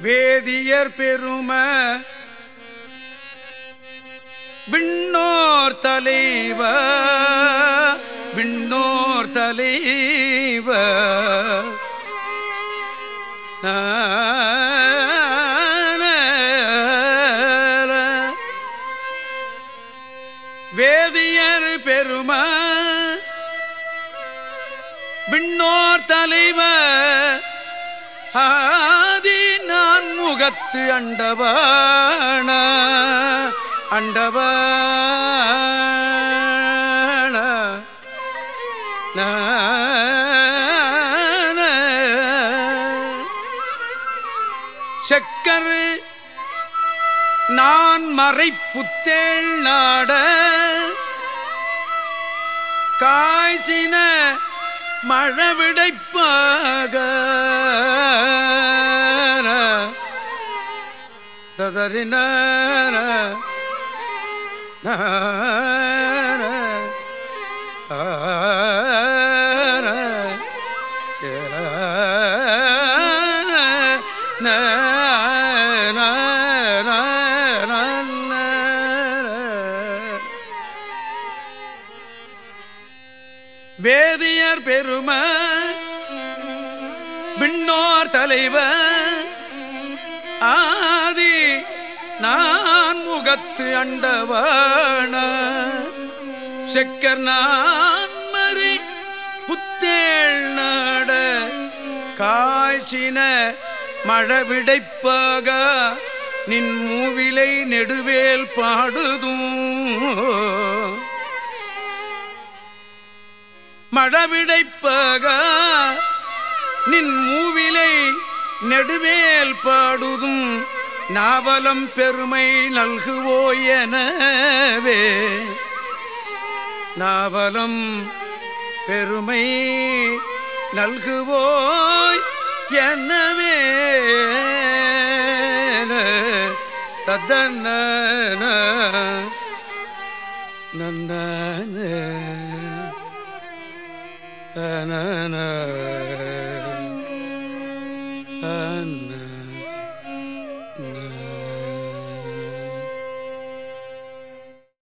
வேதியர் பெரும. விண்ணோர் தலைவ. விண்ணோர் தலைவ. வேதியர் பெரும. விண்ணோர் தலைவ. ஆ முகத்து அண்டவான அண்டவான. செக்கரு நான் மறைப்புத்தேள் நாட காய்ச்சின மழவிடைப்பாக. ததறின வேதியர் பெரும விண்ணோர் தலைவர் அகத்து முகத்து செக்கர் நான்மறி புத்தேள் நாட. காய்ச்சின மழவிடைப்பாக நின் மூவிலை நெடுவேல் பாடுதும். மழவிடைப்பாக நின் மூவிலை நெடுவேல் பாடுதும். நாவலம் பெருமை நல்குவோ எனவே நாவலம் பெருமை நல்குவோய் எனவே தத்தன்ன நன்ன Mm.